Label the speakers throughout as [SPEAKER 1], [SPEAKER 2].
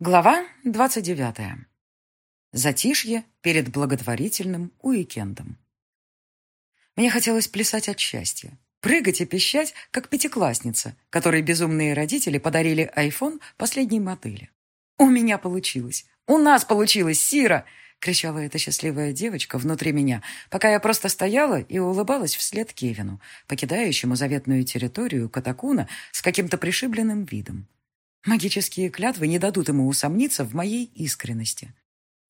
[SPEAKER 1] Глава 29. Затишье перед благотворительным уикендом. Мне хотелось плясать от счастья, прыгать и пищать, как пятиклассница, которой безумные родители подарили iPhone последней модели. «У меня получилось! У нас получилось, Сира!» — кричала эта счастливая девочка внутри меня, пока я просто стояла и улыбалась вслед Кевину, покидающему заветную территорию Катакуна с каким-то пришибленным видом. Магические клятвы не дадут ему усомниться в моей искренности.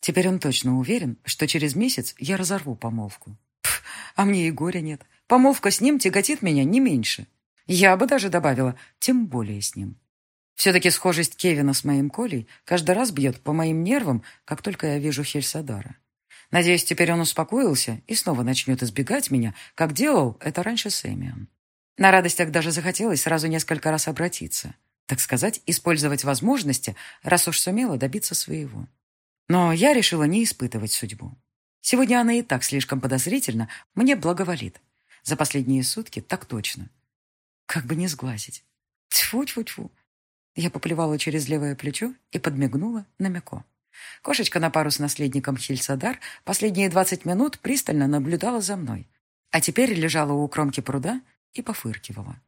[SPEAKER 1] Теперь он точно уверен, что через месяц я разорву помолвку. Пф, а мне и горя нет. Помолвка с ним тяготит меня не меньше. Я бы даже добавила, тем более с ним. Все-таки схожесть Кевина с моим Колей каждый раз бьет по моим нервам, как только я вижу Хельсадара. Надеюсь, теперь он успокоился и снова начнет избегать меня, как делал это раньше с Эмион. На радостях даже захотелось сразу несколько раз обратиться так сказать, использовать возможности, раз уж сумела добиться своего. Но я решила не испытывать судьбу. Сегодня она и так слишком подозрительно мне благоволит. За последние сутки так точно. Как бы не сглазить. Тьфу-тьфу-тьфу. Я поплевала через левое плечо и подмигнула на Мяко. Кошечка на пару с наследником Хильсадар последние двадцать минут пристально наблюдала за мной, а теперь лежала у кромки пруда и пофыркивала.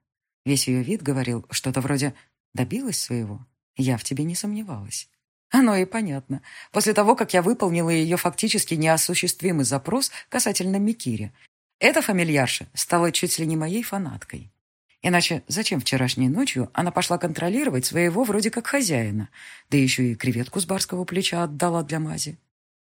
[SPEAKER 1] Весь ее вид говорил что-то вроде Добилась своего? Я в тебе не сомневалась. Оно и понятно. После того, как я выполнила ее фактически неосуществимый запрос касательно Микири, эта фамильярша стала чуть ли не моей фанаткой. Иначе зачем вчерашней ночью она пошла контролировать своего вроде как хозяина, да еще и креветку с барского плеча отдала для мази?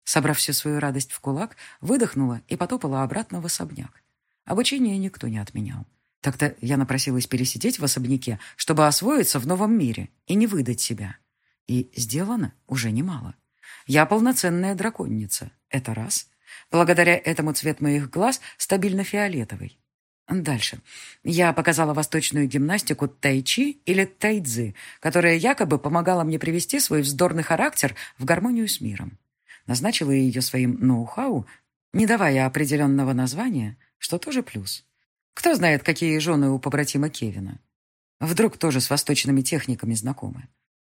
[SPEAKER 1] Собрав всю свою радость в кулак, выдохнула и потопала обратно в особняк. Обучение никто не отменял. Так-то я напросилась пересидеть в особняке, чтобы освоиться в новом мире и не выдать себя. И сделано уже немало. Я полноценная драконница. Это раз. Благодаря этому цвет моих глаз стабильно фиолетовый. Дальше. Я показала восточную гимнастику тайчи или тайцзы, которая якобы помогала мне привести свой вздорный характер в гармонию с миром. Назначила ее своим ноу-хау, не давая определенного названия, что тоже плюс. Кто знает, какие жены у побратима Кевина. Вдруг тоже с восточными техниками знакомы.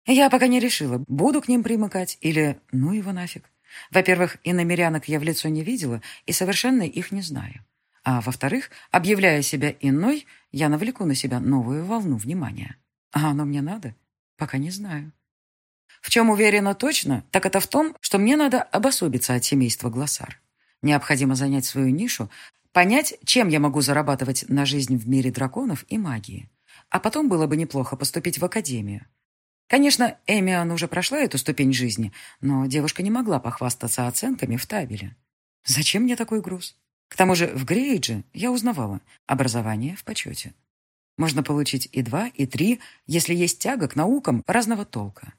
[SPEAKER 1] Я пока не решила, буду к ним примыкать или ну его нафиг. Во-первых, иномерянок я в лицо не видела и совершенно их не знаю. А во-вторых, объявляя себя иной, я навлеку на себя новую волну внимания. А оно мне надо? Пока не знаю. В чем уверена точно, так это в том, что мне надо обособиться от семейства Глоссар. Необходимо занять свою нишу, Понять, чем я могу зарабатывать на жизнь в мире драконов и магии. А потом было бы неплохо поступить в академию. Конечно, Эмиан уже прошла эту ступень жизни, но девушка не могла похвастаться оценками в табеле. Зачем мне такой груз? К тому же в Грейдже я узнавала образование в почете. Можно получить и два, и три, если есть тяга к наукам разного толка.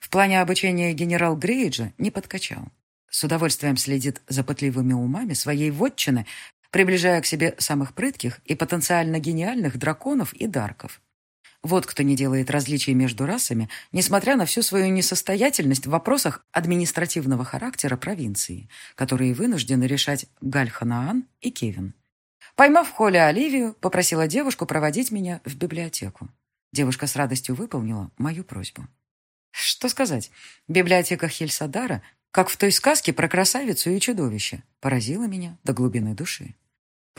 [SPEAKER 1] В плане обучения генерал Грейджа не подкачал. С удовольствием следит за пытливыми умами своей вотчины, приближая к себе самых прытких и потенциально гениальных драконов и дарков. Вот кто не делает различий между расами, несмотря на всю свою несостоятельность в вопросах административного характера провинции, которые вынуждены решать Гальханаан и Кевин. Поймав в Оливию, попросила девушку проводить меня в библиотеку. Девушка с радостью выполнила мою просьбу. Что сказать, библиотека Хельсадара, как в той сказке про красавицу и чудовище, поразила меня до глубины души.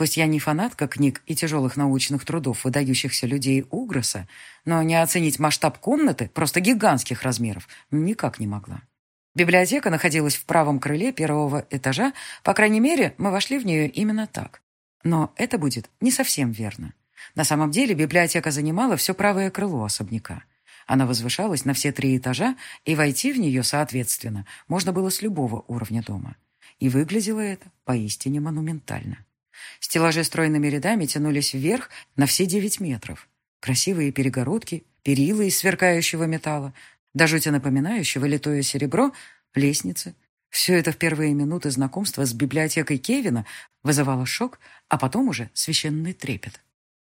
[SPEAKER 1] Пусть я не фанатка книг и тяжелых научных трудов выдающихся людей Угроса, но не оценить масштаб комнаты, просто гигантских размеров, никак не могла. Библиотека находилась в правом крыле первого этажа, по крайней мере, мы вошли в нее именно так. Но это будет не совсем верно. На самом деле библиотека занимала все правое крыло особняка. Она возвышалась на все три этажа, и войти в нее, соответственно, можно было с любого уровня дома. И выглядело это поистине монументально. Стеллажи стройными рядами тянулись вверх на все девять метров. Красивые перегородки, перила из сверкающего металла, до жути напоминающего литое серебро, лестницы. Все это в первые минуты знакомства с библиотекой Кевина вызывало шок, а потом уже священный трепет.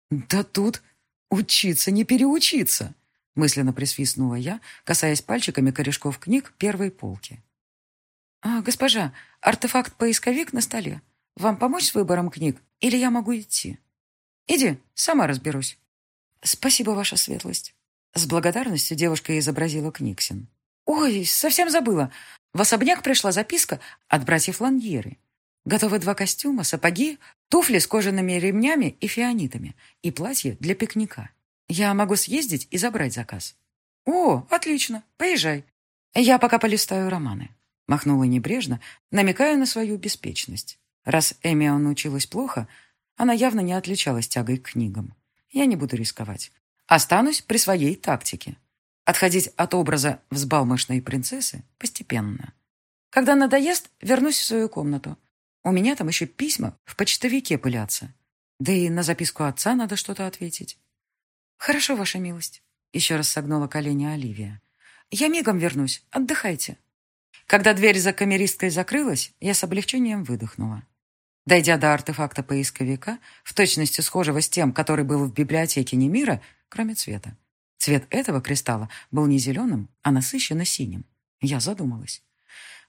[SPEAKER 1] «Да тут учиться не переучиться!» мысленно присвистнула я, касаясь пальчиками корешков книг первой полки. «А, госпожа, артефакт-поисковик на столе. Вам помочь с выбором книг? Или я могу идти? Иди, сама разберусь. Спасибо, ваша светлость. С благодарностью девушка изобразила Книксин. Ой, совсем забыла. В особняк пришла записка от братьев Ланьеры. Готовы два костюма, сапоги, туфли с кожаными ремнями и фианитами и платье для пикника. Я могу съездить и забрать заказ. О, отлично, поезжай. Я пока полистаю романы. Махнула небрежно, намекая на свою беспечность. Раз Эмион училась плохо, она явно не отличалась тягой к книгам. Я не буду рисковать. Останусь при своей тактике. Отходить от образа взбалмошной принцессы постепенно. Когда надоест, вернусь в свою комнату. У меня там еще письма в почтовике пылятся. Да и на записку отца надо что-то ответить. Хорошо, ваша милость. Еще раз согнула колени Оливия. Я мигом вернусь. Отдыхайте. Когда дверь за камеристкой закрылась, я с облегчением выдохнула. Дойдя до артефакта поисковика, в точности схожего с тем, который был в библиотеке Немира, кроме цвета, Цвет этого кристалла был не зеленым, а насыщенно синим. Я задумалась.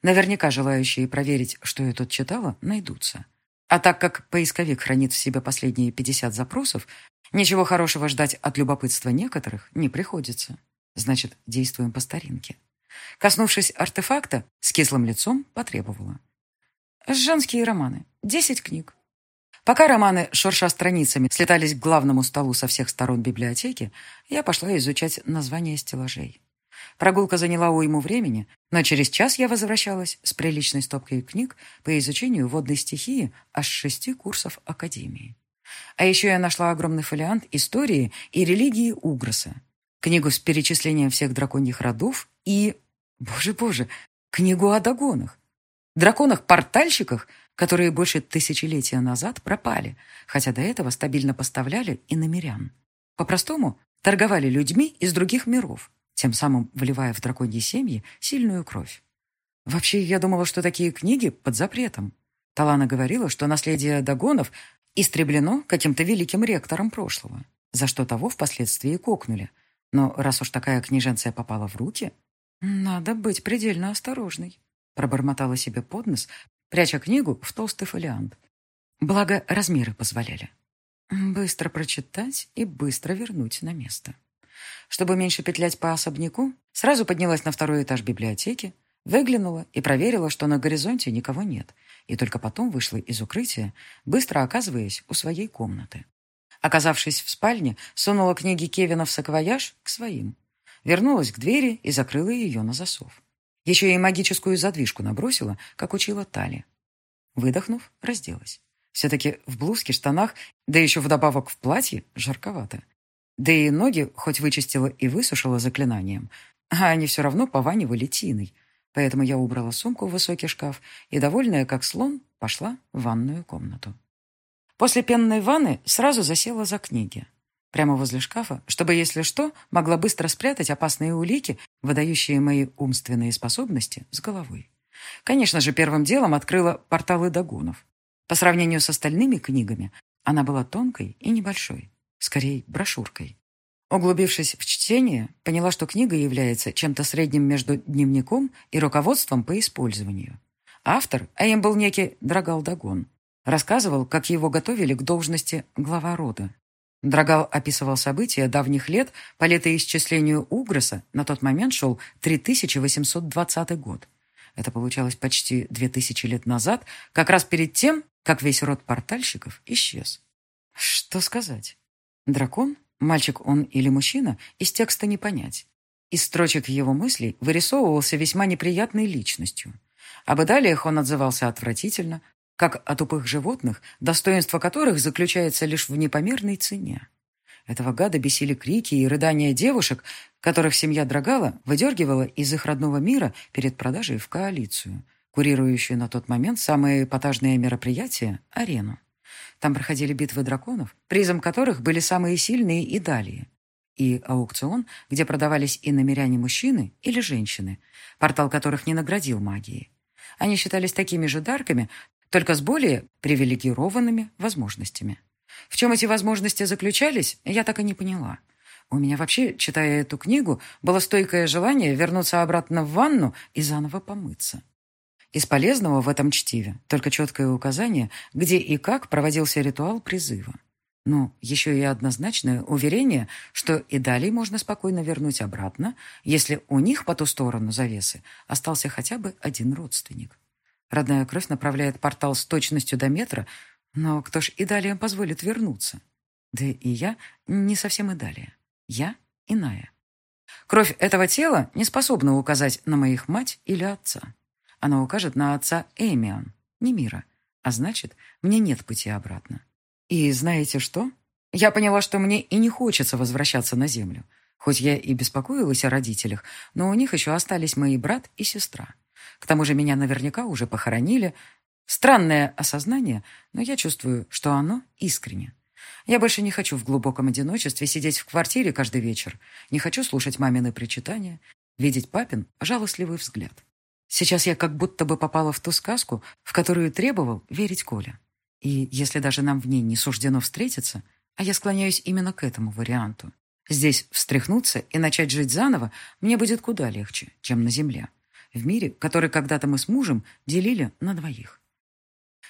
[SPEAKER 1] Наверняка желающие проверить, что я тут читала, найдутся. А так как поисковик хранит в себе последние 50 запросов, ничего хорошего ждать от любопытства некоторых не приходится. Значит, действуем по старинке. Коснувшись артефакта, с кислым лицом потребовала. Женские романы. Десять книг. Пока романы, шурша страницами, слетались к главному столу со всех сторон библиотеки, я пошла изучать названия стеллажей. Прогулка заняла уйму времени, но через час я возвращалась с приличной стопкой книг по изучению водной стихии аж шести курсов Академии. А еще я нашла огромный фолиант истории и религии Угроса, книгу с перечислением всех драконьих родов и, боже-боже, книгу о догонах, драконах-портальщиках, которые больше тысячелетия назад пропали, хотя до этого стабильно поставляли и намерян. По-простому, торговали людьми из других миров, тем самым вливая в драконьи семьи сильную кровь. Вообще, я думала, что такие книги под запретом. Талана говорила, что наследие Дагонов истреблено каким-то великим ректором прошлого, за что того впоследствии кокнули. Но раз уж такая книженция попала в руки, надо быть предельно осторожной. Пробормотала себе под нос, пряча книгу в толстый фолиант. Благо, размеры позволяли. Быстро прочитать и быстро вернуть на место. Чтобы меньше петлять по особняку, сразу поднялась на второй этаж библиотеки, выглянула и проверила, что на горизонте никого нет, и только потом вышла из укрытия, быстро оказываясь у своей комнаты. Оказавшись в спальне, сунула книги Кевина в саквояж к своим. Вернулась к двери и закрыла ее на засов. Еще и магическую задвижку набросила, как учила Тали. Выдохнув, разделась. Все-таки в блузке, штанах, да еще вдобавок в платье, жарковато. Да и ноги хоть вычистила и высушила заклинанием, а они все равно пованивали тиной. Поэтому я убрала сумку в высокий шкаф и, довольная как слон, пошла в ванную комнату. После пенной ванны сразу засела за книги. Прямо возле шкафа, чтобы, если что, могла быстро спрятать опасные улики, выдающие мои умственные способности, с головой. Конечно же, первым делом открыла порталы догонов. По сравнению с остальными книгами, она была тонкой и небольшой, скорее брошюркой. Углубившись в чтение, поняла, что книга является чем-то средним между дневником и руководством по использованию. Автор, а им был некий Драгал Дагон, рассказывал, как его готовили к должности глава рода. Драгал описывал события давних лет, по летоисчислению Угроса на тот момент шел 3820 год. Это получалось почти 2000 лет назад, как раз перед тем, как весь род портальщиков исчез. Что сказать? Дракон, мальчик он или мужчина, из текста не понять. Из строчек его мыслей вырисовывался весьма неприятной личностью. Об идалиях он отзывался отвратительно, как о тупых животных, достоинство которых заключается лишь в непомерной цене. Этого гада бесили крики и рыдания девушек, которых семья Драгала выдергивала из их родного мира перед продажей в коалицию, курирующую на тот момент самые эпатажные мероприятия – арену. Там проходили битвы драконов, призом которых были самые сильные и далее. И аукцион, где продавались и намеряне мужчины или женщины, портал которых не наградил магией. Они считались такими же дарками, только с более привилегированными возможностями. В чем эти возможности заключались, я так и не поняла. У меня вообще, читая эту книгу, было стойкое желание вернуться обратно в ванну и заново помыться. Из полезного в этом чтиве только четкое указание, где и как проводился ритуал призыва. но еще и однозначное уверение, что и далее можно спокойно вернуть обратно, если у них по ту сторону завесы остался хотя бы один родственник. Родная кровь направляет портал с точностью до метра, но кто ж и далее позволит вернуться? Да и я не совсем и далее. Я иная. Кровь этого тела не способна указать на моих мать или отца. Она укажет на отца Эмиан, не мира, а значит, мне нет пути обратно. И знаете что? Я поняла, что мне и не хочется возвращаться на землю. Хоть я и беспокоилась о родителях, но у них еще остались мои брат и сестра. К тому же меня наверняка уже похоронили. Странное осознание, но я чувствую, что оно искренне. Я больше не хочу в глубоком одиночестве сидеть в квартире каждый вечер. Не хочу слушать мамины причитания, видеть папин жалостливый взгляд. Сейчас я как будто бы попала в ту сказку, в которую требовал верить Коля. И если даже нам в ней не суждено встретиться, а я склоняюсь именно к этому варианту, здесь встряхнуться и начать жить заново мне будет куда легче, чем на земле, в мире, который когда-то мы с мужем делили на двоих.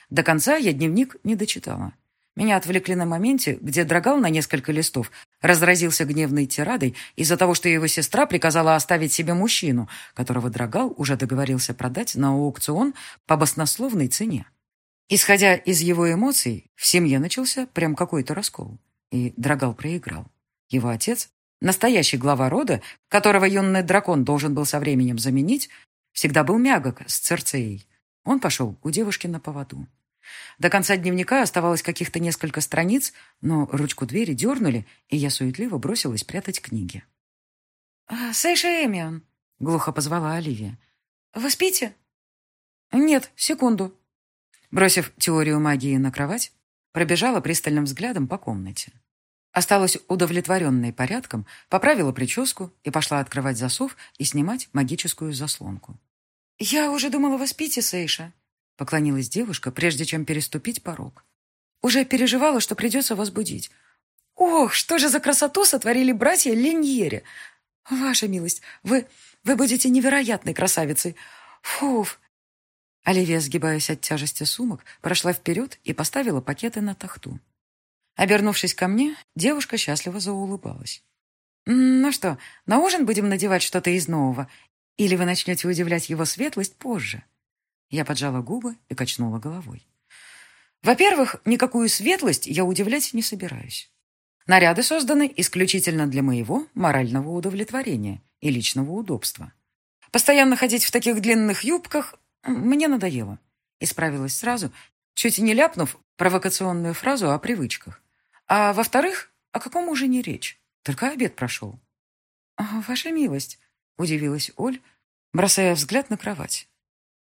[SPEAKER 1] До конца я дневник не дочитала. Меня отвлекли на моменте, где Драгал на несколько листов разразился гневной тирадой из-за того, что его сестра приказала оставить себе мужчину, которого Драгал уже договорился продать на аукцион по баснословной цене. Исходя из его эмоций, в семье начался прям какой-то раскол. И Драгал проиграл. Его отец, настоящий глава рода, которого юный дракон должен был со временем заменить, всегда был мягок с Церцеей. Он пошел у девушки на поводу. До конца дневника оставалось каких-то несколько страниц, но ручку двери дернули, и я суетливо бросилась прятать книги. «А, «Сейша Эмион», — глухо позвала Оливия. «Вы спите?» «Нет, секунду», Бросив теорию магии на кровать, пробежала пристальным взглядом по комнате. Осталась удовлетворенной порядком, поправила прическу и пошла открывать засов и снимать магическую заслонку. «Я уже думала, вы спите, Сейша», — поклонилась девушка, прежде чем переступить порог. «Уже переживала, что придется вас будить. Ох, что же за красоту сотворили братья Леньери! Ваша милость, вы, вы будете невероятной красавицей. Фуф, Оливия, сгибаясь от тяжести сумок, прошла вперед и поставила пакеты на тахту. Обернувшись ко мне, девушка счастливо заулыбалась. «Ну что, на ужин будем надевать что-то из нового? Или вы начнете удивлять его светлость позже?» Я поджала губы и качнула головой. «Во-первых, никакую светлость я удивлять не собираюсь. Наряды созданы исключительно для моего морального удовлетворения и личного удобства. Постоянно ходить в таких длинных юбках мне надоело. Исправилась сразу, чуть не ляпнув провокационную фразу о привычках. А во-вторых, о каком ужине речь? Только обед прошел. «А, «Ваша милость», — удивилась Оль, бросая взгляд на кровать.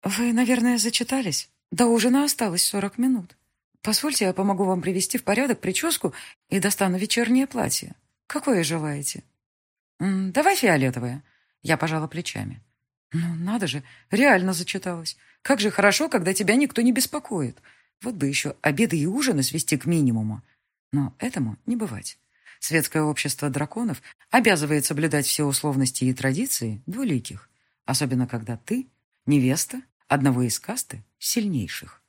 [SPEAKER 1] «Вы, наверное, зачитались? До ужина осталось сорок минут. Позвольте, я помогу вам привести в порядок прическу и достану вечернее платье. Какое желаете?» «Давай фиолетовое». Я пожала плечами. Ну, надо же, реально зачиталась. Как же хорошо, когда тебя никто не беспокоит. Вот бы еще обеды и ужины свести к минимуму. Но этому не бывать. Светское общество драконов обязывает соблюдать все условности и традиции двуликих, особенно когда ты невеста одного из касты сильнейших.